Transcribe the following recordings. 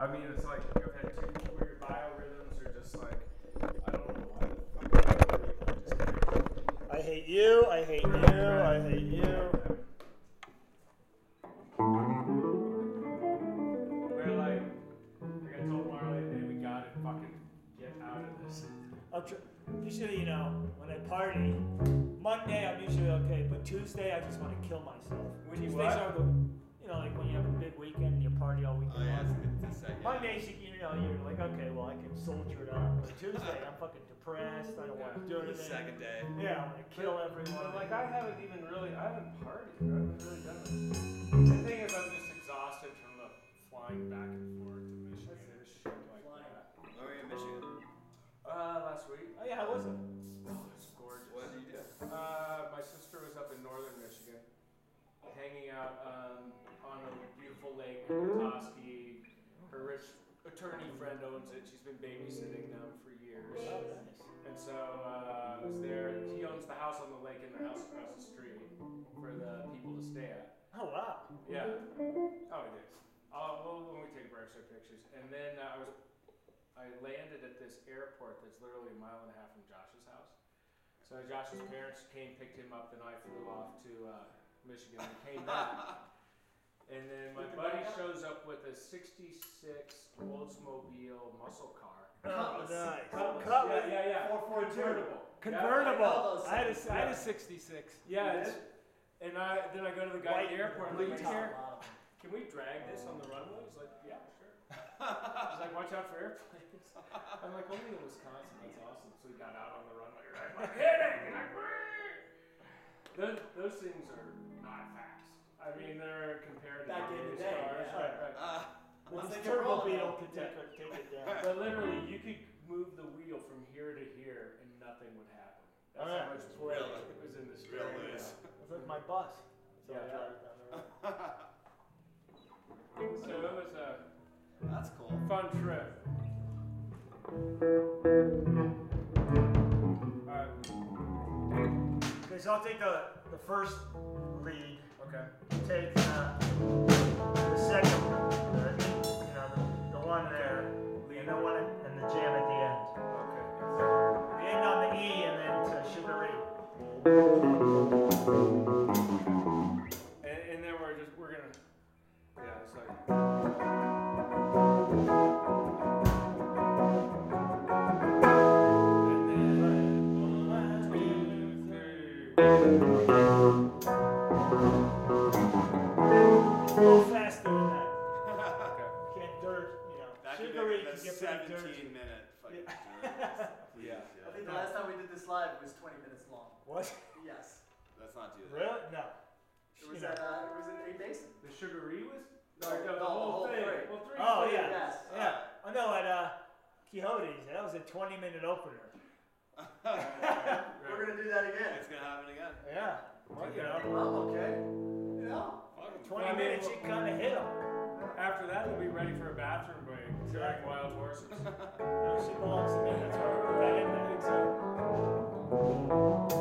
I mean, it's like I've had two weird biorhythms are just like I don't know why. I hate you. I hate you. I hate you. Say. Yeah. Mondays, you, you know, you're like, okay, well, I can soldier it up. But Tuesday, I'm fucking depressed. I don't want to do The anything. second day. Yeah, I want to kill everyone. But like I haven't even really, I haven't partied. I haven't really done it. The thing is, I'm just exhausted from the flying back and forth to Michigan and shit like that. When were you in Michigan? Uh, last week. oh yeah, I wasn't. Oh, it's gorgeous. What did you do? Uh, my sister was up in northern Michigan, hanging out um, on a beautiful lake in Petoskey. Her rich attorney it. She's been babysitting them for years. Oh, nice. And so uh, I was there. He owns the house on the lake and the house across the street for the people to stay at. Oh wow. Yeah. Oh, it is. Uh, well, when we take breaks, pictures. And then uh, I was, I landed at this airport that's literally a mile and a half from Josh's house. So Josh's parents came, picked him up, then I flew off to uh, Michigan and came back. And then my buddy shows up with a '66 Oldsmobile muscle car. Oh, nice. Cutlass. Cutlass. Yeah, yeah, yeah. 442. Convertible. Convertible. Yeah. I had a, I had a 66. Yeah, it's, and I then I go to the guy at the airport. I'm like, Blue "Can we- drag this on the runway? He's like, yeah, sure. He's like, watch out for airplanes. I'm like, only in Wisconsin. That's awesome. So we got out on the runway, right? Like, hitting, like, "Whee!" those, those things are not fast. I mean, they're compared to Back in the these day, cars, yeah. right, right. Uh, Once The they get turbo rolling, beetle could take, it- take it down. But literally, you could move the wheel from here to here and nothing would happen. That's Oh, how much weight Really? was in the Real steering loose. wheel. It's like my bus. So I Yeah. drive it down the road. So it was a That's cool. fun trip. Alright, Okay, so I'll take the, the first lead. okay. Take uh, the second, the, you know, the, the one there, and the one and the jam at the end. Okay. We end on the E and then to Sugar E. And, and then we're just we're gonna yeah, it's like faster than that. Okay. You can't dirt, you know. That could Sugar E be can get pretty 17 dirty. minute fucking Yeah. Yeah. I think the last time we did this live was 20 minutes long. What? Yes. Let's not do that. Really? No. It was You know. at uh, it was at A Basin. The sugaree was No, no, the the whole whole thing. three. Well, three. Oh three. yeah. Yes. Yeah. Oh no, at uh, Quixote's, that was a 20 minute opener. We're gonna do that again. It's gonna happen again. Yeah. Well, you know, Well, okay. You know. Fuck 20 Well, minutes, you kind of hit them. After that, we'll be ready for a bathroom break. Like wild horses. She belongs to me. That's why we put that in there. Thank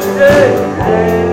day.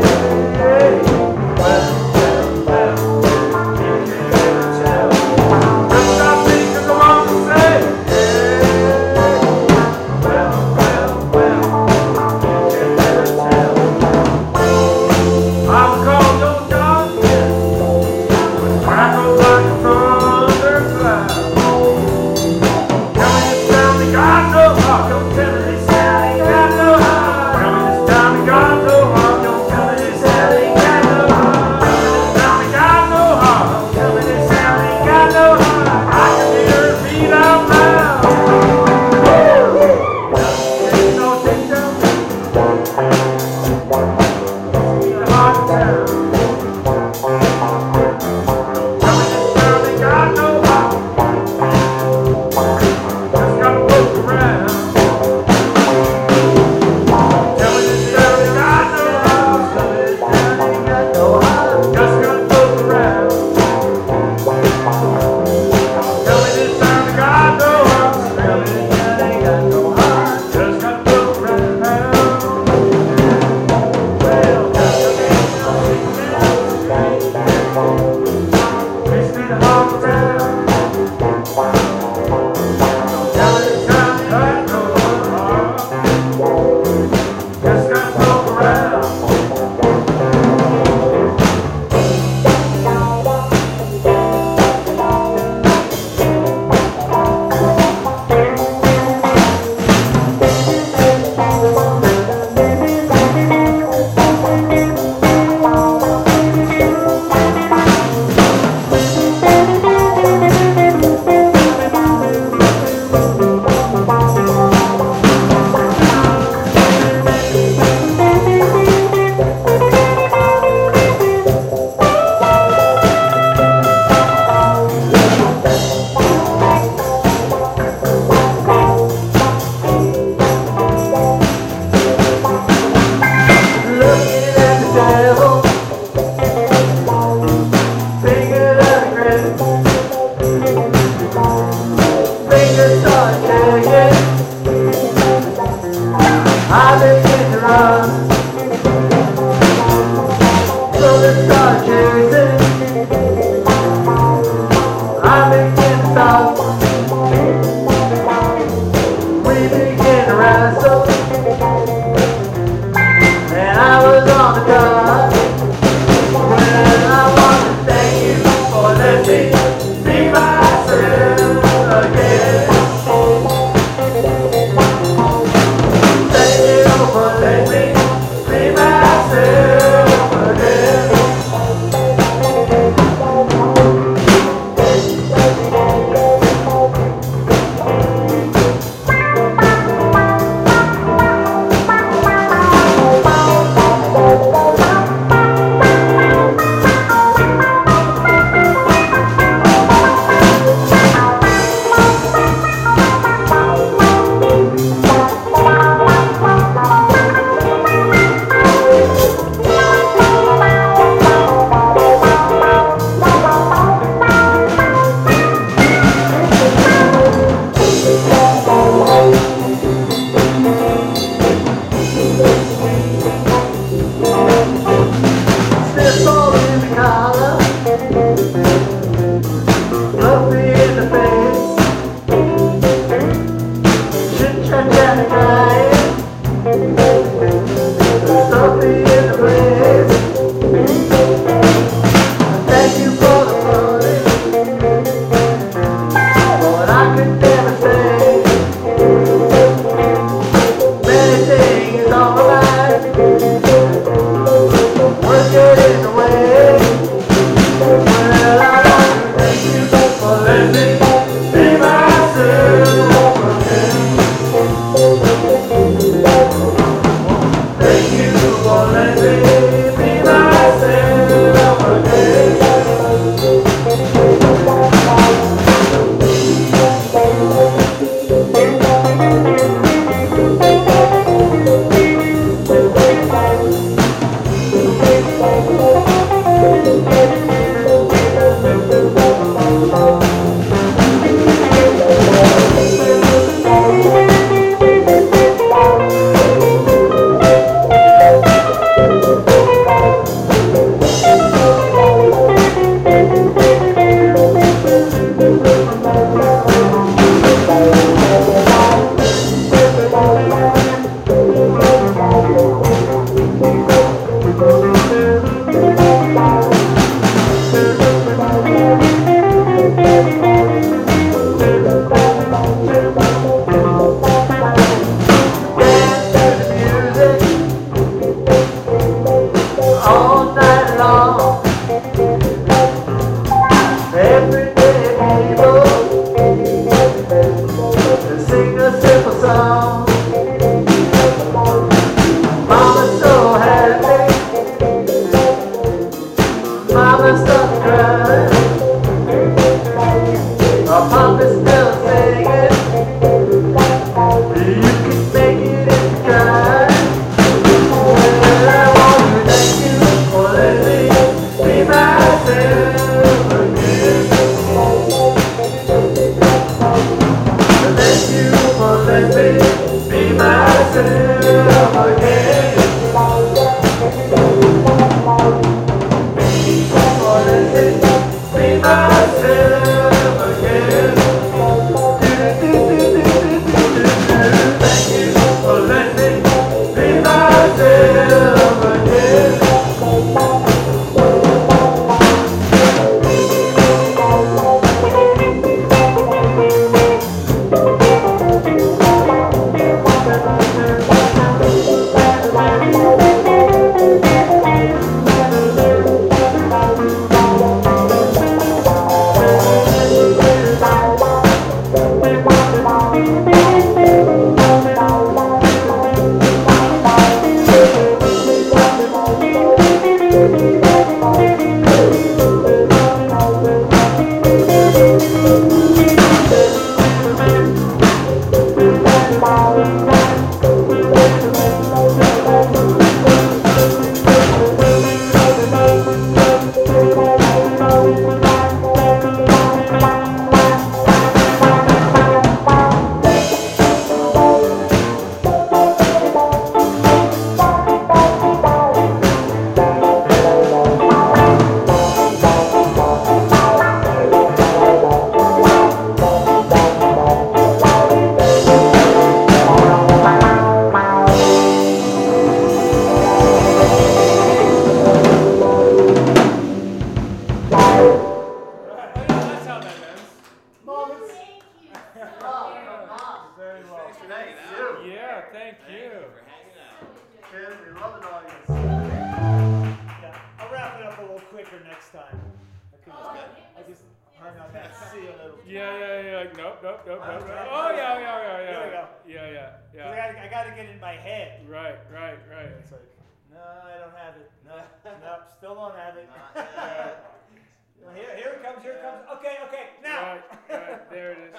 up. Okay, okay, now. Right, right, there it is.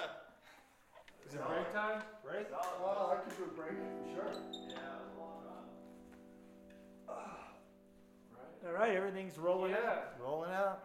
Is it break time? Break? Oh, I could do a break, sure. Yeah, long run. All right, everything's rolling yeah. out. Rolling out.